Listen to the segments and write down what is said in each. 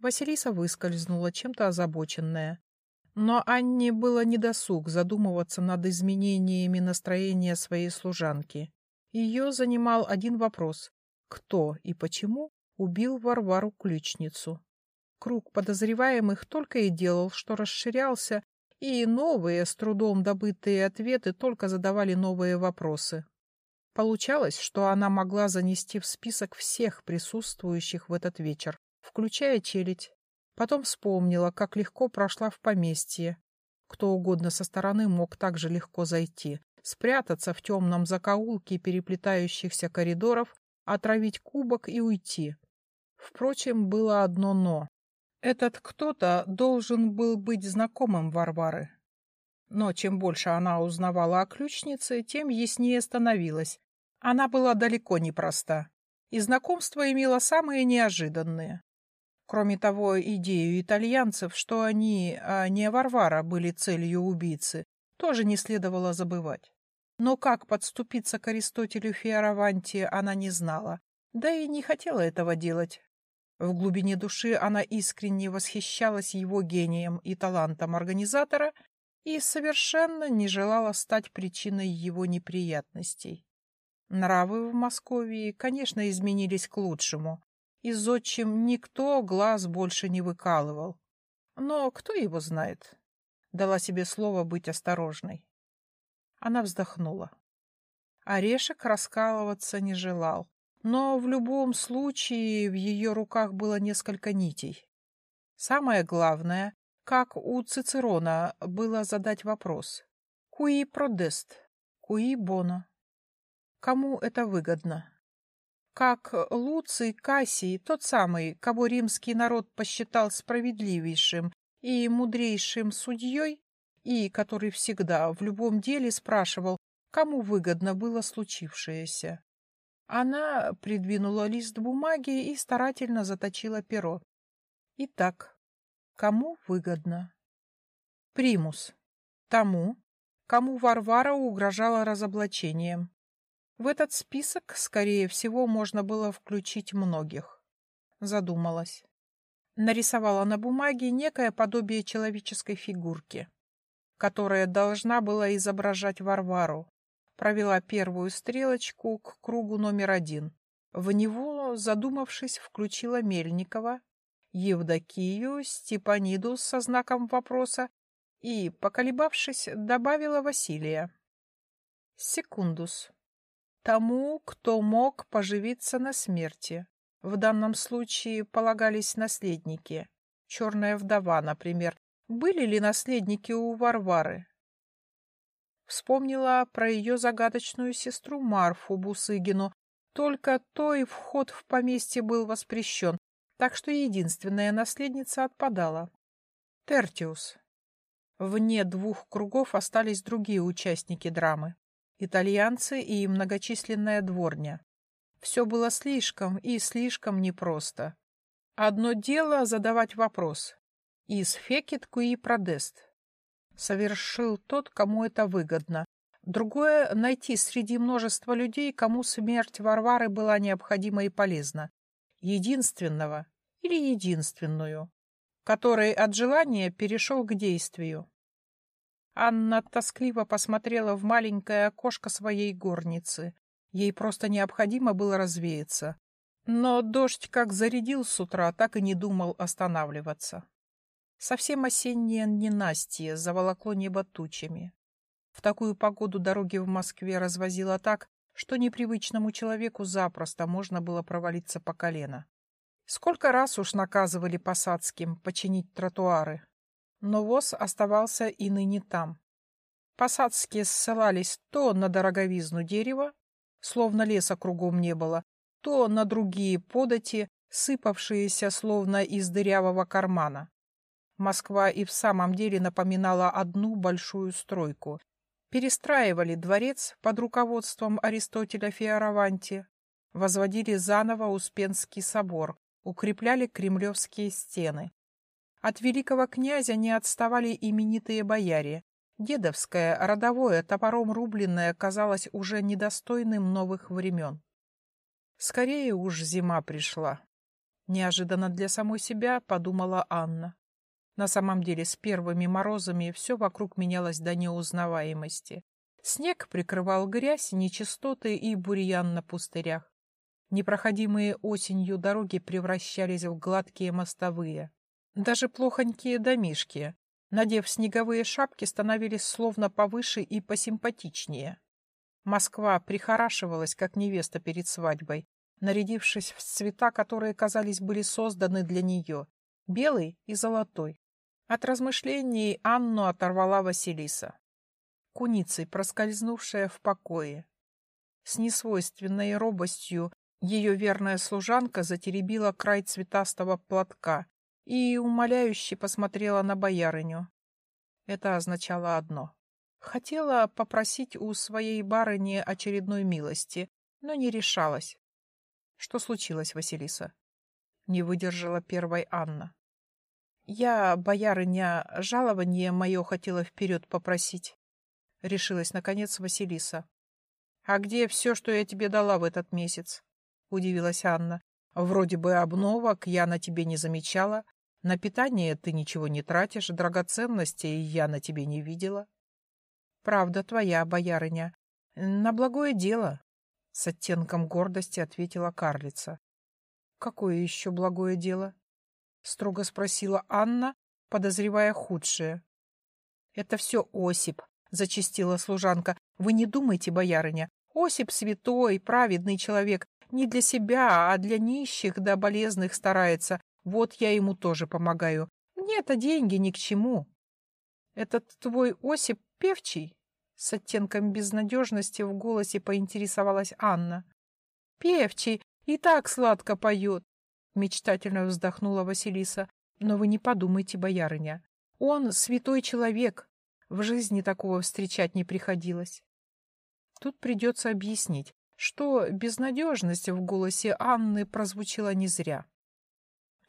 Василиса выскользнула, чем-то озабоченная. Но Анне было недосуг задумываться над изменениями настроения своей служанки. Ее занимал один вопрос — кто и почему убил Варвару-ключницу? Круг подозреваемых только и делал, что расширялся, и новые, с трудом добытые ответы только задавали новые вопросы. Получалось, что она могла занести в список всех присутствующих в этот вечер, включая челядь. Потом вспомнила, как легко прошла в поместье. Кто угодно со стороны мог так же легко зайти, спрятаться в темном закоулке переплетающихся коридоров, отравить кубок и уйти. Впрочем, было одно «но». Этот кто-то должен был быть знакомым Варвары. Но чем больше она узнавала о ключнице, тем яснее становилось. Она была далеко не проста, и знакомство имело самые неожиданные. Кроме того, идею итальянцев, что они, а не Варвара, были целью убийцы, тоже не следовало забывать. Но как подступиться к Аристотелю Фиараванти она не знала, да и не хотела этого делать, в глубине души она искренне восхищалась его гением и талантом организатора и совершенно не желала стать причиной его неприятностей. Нравы в Москве, конечно, изменились к лучшему. Из отчим никто глаз больше не выкалывал. Но кто его знает? Дала себе слово быть осторожной. Она вздохнула. Орешек раскалываться не желал. Но в любом случае в ее руках было несколько нитей. Самое главное, как у Цицерона, было задать вопрос. «Куи продест? Куи боно?» Кому это выгодно? Как Луций Кассий, тот самый, кого римский народ посчитал справедливейшим и мудрейшим судьей, и который всегда в любом деле спрашивал, кому выгодно было случившееся. Она придвинула лист бумаги и старательно заточила перо. Итак, кому выгодно? Примус. Тому, кому Варвара угрожала разоблачением. В этот список, скорее всего, можно было включить многих. Задумалась. Нарисовала на бумаге некое подобие человеческой фигурки, которая должна была изображать Варвару, провела первую стрелочку к кругу номер один. В него, задумавшись, включила Мельникова, Евдокию, Степаниду со знаком вопроса и, поколебавшись, добавила Василия. Секундус. Тому, кто мог поживиться на смерти. В данном случае полагались наследники. Черная вдова, например. Были ли наследники у Варвары? Вспомнила про ее загадочную сестру Марфу Бусыгину. Только той вход в поместье был воспрещен, так что единственная наследница отпадала. Тертиус. Вне двух кругов остались другие участники драмы. Итальянцы и многочисленная дворня. Все было слишком и слишком непросто. Одно дело задавать вопрос. Из фекет куи продест совершил тот, кому это выгодно. Другое — найти среди множества людей, кому смерть Варвары была необходима и полезна. Единственного или единственную, который от желания перешел к действию. Анна тоскливо посмотрела в маленькое окошко своей горницы. Ей просто необходимо было развеяться. Но дождь как зарядил с утра, так и не думал останавливаться. Совсем осеннее ненастье заволокло небо тучами. В такую погоду дороги в Москве развозило так, что непривычному человеку запросто можно было провалиться по колено. Сколько раз уж наказывали посадским починить тротуары, но воз оставался и ныне там. Посадские ссылались то на дороговизну дерева, словно леса кругом не было, то на другие подати, сыпавшиеся словно из дырявого кармана. Москва и в самом деле напоминала одну большую стройку. Перестраивали дворец под руководством Аристотеля Фиараванти, возводили заново Успенский собор, укрепляли кремлевские стены. От великого князя не отставали именитые бояре. Дедовское, родовое, топором рубленное казалось уже недостойным новых времен. Скорее уж зима пришла. Неожиданно для самой себя подумала Анна. На самом деле с первыми морозами все вокруг менялось до неузнаваемости. Снег прикрывал грязь, нечистоты и бурьян на пустырях. Непроходимые осенью дороги превращались в гладкие мостовые. Даже плохонькие домишки, надев снеговые шапки, становились словно повыше и посимпатичнее. Москва прихорашивалась, как невеста перед свадьбой, нарядившись в цвета, которые, казались, были созданы для нее — белый и золотой. От размышлений Анну оторвала Василиса. Куницей, проскользнувшая в покое. С несвойственной робостью ее верная служанка затеребила край цветастого платка и умоляюще посмотрела на боярыню. Это означало одно. Хотела попросить у своей барыни очередной милости, но не решалась. Что случилось, Василиса? Не выдержала первой Анна. Я, боярыня, жалование мое хотела вперед попросить. Решилась, наконец, Василиса. А где все, что я тебе дала в этот месяц? Удивилась Анна. Вроде бы обновок я на тебе не замечала. На питание ты ничего не тратишь, драгоценностей я на тебе не видела. Правда твоя, боярыня. На благое дело, — с оттенком гордости ответила карлица. Какое еще благое дело? — строго спросила Анна, подозревая худшее. Это все Осип, — зачистила служанка. Вы не думайте, боярыня. Осип святой, праведный человек, не для себя, а для нищих да болезных старается. Вот я ему тоже помогаю. Мне-то деньги ни к чему. Этот твой Осип певчий? С оттенком безнадежности в голосе поинтересовалась Анна. Певчий и так сладко поет. Мечтательно вздохнула Василиса. Но вы не подумайте, боярыня. Он святой человек. В жизни такого встречать не приходилось. Тут придется объяснить, что безнадежность в голосе Анны прозвучала не зря.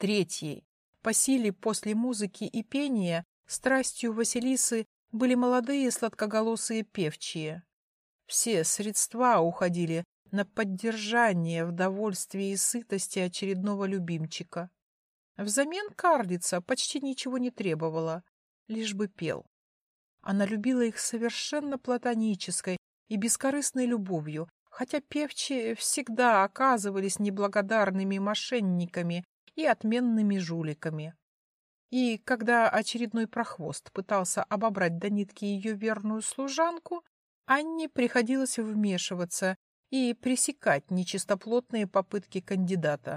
Третьей, по силе после музыки и пения, страстью Василисы были молодые сладкоголосые певчие. Все средства уходили на поддержание в довольстве и сытости очередного любимчика. Взамен карлица почти ничего не требовала, лишь бы пел. Она любила их совершенно платонической и бескорыстной любовью, хотя певчие всегда оказывались неблагодарными мошенниками и отменными жуликами. И когда очередной прохвост пытался обобрать до нитки ее верную служанку, Анне приходилось вмешиваться и пресекать нечистоплотные попытки кандидата.